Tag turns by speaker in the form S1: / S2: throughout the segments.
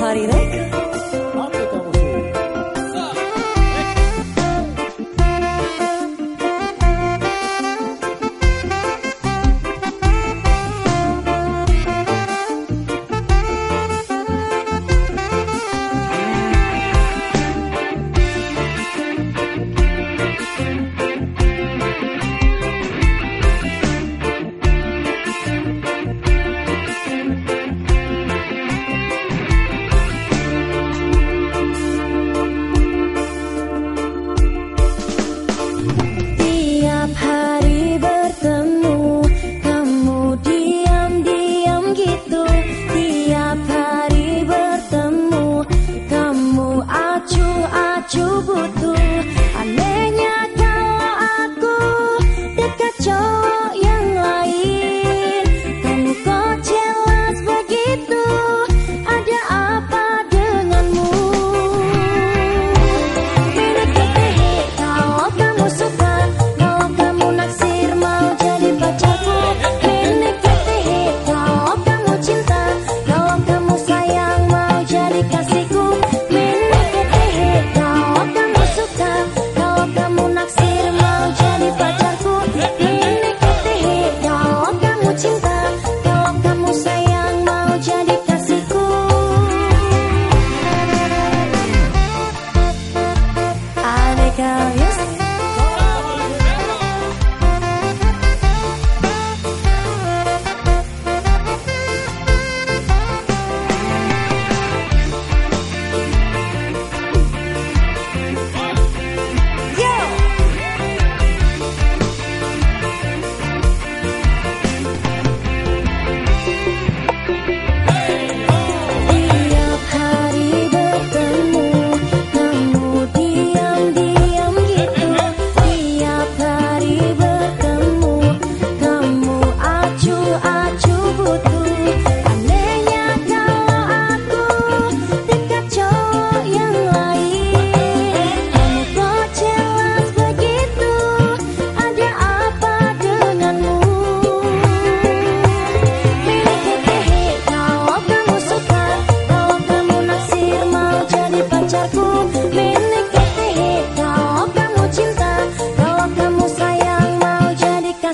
S1: Marina.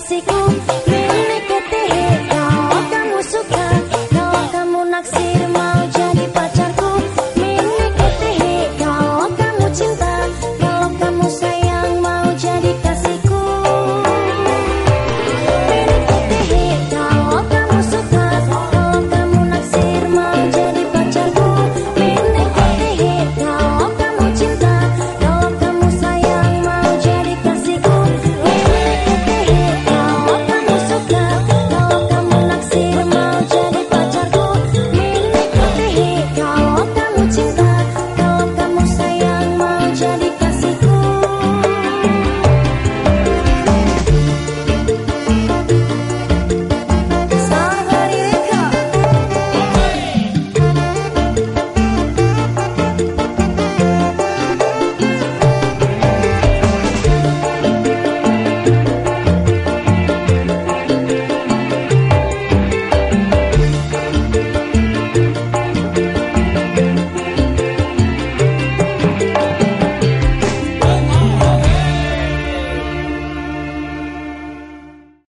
S2: kasihku